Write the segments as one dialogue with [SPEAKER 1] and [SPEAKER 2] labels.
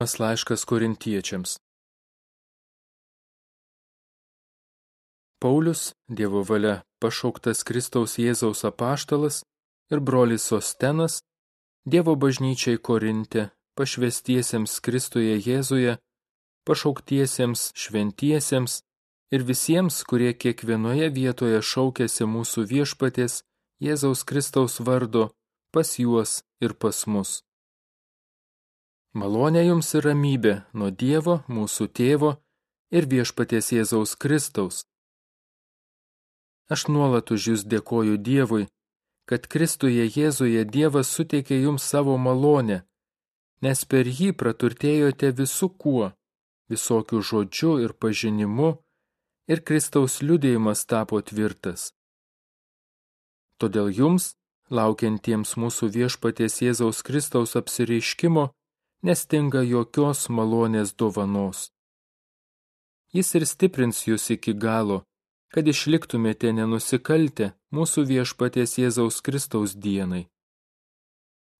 [SPEAKER 1] Laiškas korintiečiams. Paulius, Dievo valia pašauktas Kristaus Jėzaus apaštalas ir brolis Sostenas, Dievo bažnyčiai Korinte, pašvestiesiems Kristuje Jėzuje, pašauktiesiems šventiesiems ir visiems, kurie kiekvienoje vietoje šaukėsi mūsų viešpatės Jėzaus Kristaus vardo pas juos ir pas mus. Malonė jums ir ramybė nuo Dievo, mūsų tėvo ir viešpaties Jėzaus Kristaus. Aš nuolat už jūs dėkoju Dievui, kad Kristuje Jėzuje Dievas suteikė jums savo malonę, nes per jį praturtėjote visų kuo, visokių žodžių ir pažinimu, ir Kristaus liudėjimas tapo tvirtas. Todėl jums, laukiantiems mūsų viešpaties Jėzaus Kristaus apsireiškimo, nestinga jokios malonės dovanos. Jis ir stiprins jūs iki galo, kad išliktumėte nenusikaltę mūsų viešpaties Jėzaus Kristaus dienai.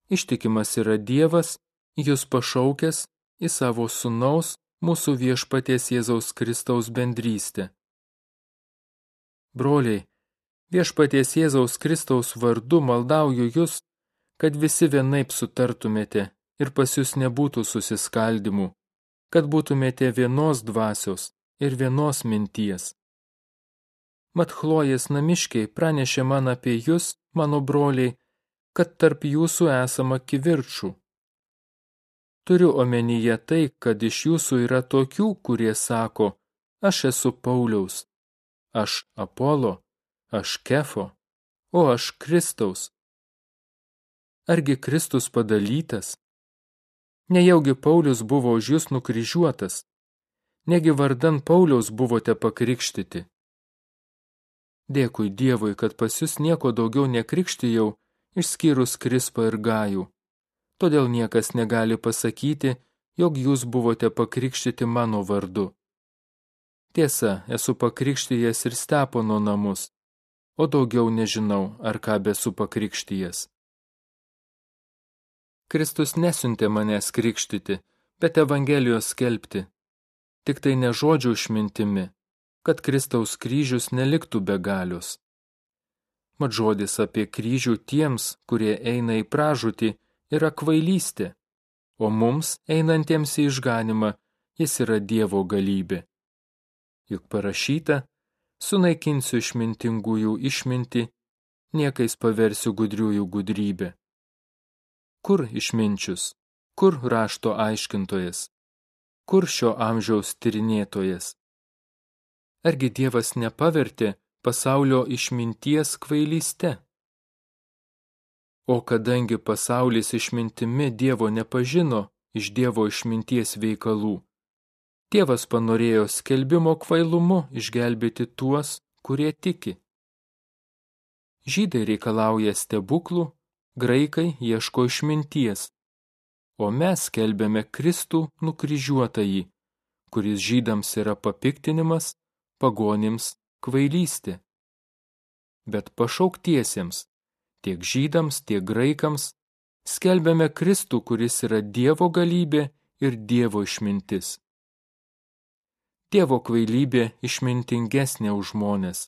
[SPEAKER 1] Ištikimas yra Dievas, jūs pašaukęs į savo sunaus mūsų viešpaties Jėzaus Kristaus bendrystę. Broliai, viešpaties Jėzaus Kristaus vardu maldauju jūs, kad visi vienaip sutartumėte ir pas jūs nebūtų susiskaldimų, kad būtumėte vienos dvasios ir vienos minties. Mat Chlojės namiškiai pranešė man apie jūs, mano broliai, kad tarp jūsų esama kivirčių. Turiu omenyje tai, kad iš jūsų yra tokių, kurie sako, aš esu Pauliaus, aš Apolo, aš Kefo, o aš Kristaus. Argi Kristus padalytas? Nejaugi Paulius buvo už jūs nukryžiuotas, negi vardan Pauliaus buvote pakrikštyti. Dėkui Dievui, kad pas jūs nieko daugiau nekrikštijau, išskyrus Krispą ir Gajų. Todėl niekas negali pasakyti, jog jūs buvote pakrikštyti mano vardu. Tiesa, esu pakrikštyjęs ir stepono namus, o daugiau nežinau, ar ką besu pakrikštyjęs. Kristus nesiuntė manęs krikštyti, bet Evangelijos skelbti. Tik tai ne žodžių išmintimi, kad Kristaus kryžius neliktų be galios. Mat žodis apie kryžių tiems, kurie eina į pražūtį, yra kvailystė, o mums, einantiems į išganimą, jis yra Dievo galybė. Juk parašyta, sunaikinsiu išmintingųjų išminti, niekais paversiu gudriųjų gudrybę. Kur išminčius? Kur rašto aiškintojas? Kur šio amžiaus tyrinėtojas? Argi Dievas nepavertė pasaulio išminties kvailyste? O kadangi pasaulis išmintimi Dievo nepažino iš Dievo išminties veikalų, Dievas panorėjo skelbimo kvailumu išgelbėti tuos, kurie tiki. Žydai reikalauja stebuklų, graikai ieško išminties, o mes skelbėme Kristų nukryžiuotąjį, kuris žydams yra papiktinimas, pagonims kvailystė. Bet pašauktiesiems, tiek žydams, tiek graikams, skelbėme Kristų, kuris yra Dievo galybė ir Dievo išmintis. Dievo kvailybė išmintingesnė už žmonės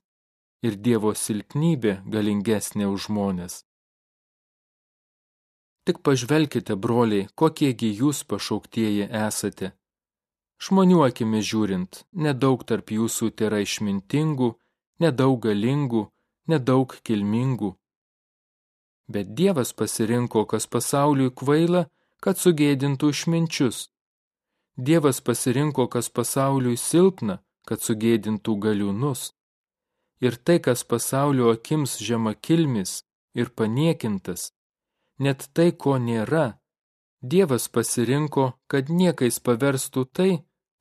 [SPEAKER 1] ir Dievo silpnybė galingesnė už žmonės. Tik pažvelkite, broliai, kokiegi jūs pašauktieji esate. Žmonių akimi žiūrint, nedaug tarp jūsų yra išmintingų, nedaug galingų, nedaug kilmingų. Bet Dievas pasirinko, kas pasauliui kvaila, kad sugėdintų išminčius. Dievas pasirinko, kas pasauliui silpna, kad sugėdintų galiūnus. Ir tai, kas pasaulio akims žema kilmis ir paniekintas, net tai, ko nėra, Dievas pasirinko, kad niekais paverstų tai,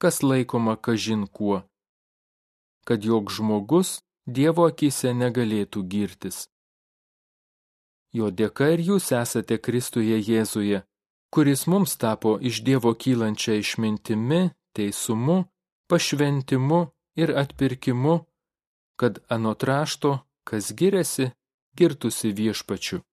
[SPEAKER 1] kas laikoma kažin kuo, kad jog žmogus Dievo akise negalėtų girtis. Jo dėka ir jūs esate Kristuje Jėzuje, kuris mums tapo iš Dievo kylančia išmintimi, teisumu, pašventimu ir atpirkimu, kad anot rašto, kas giriasi, girtusi viešpačiu.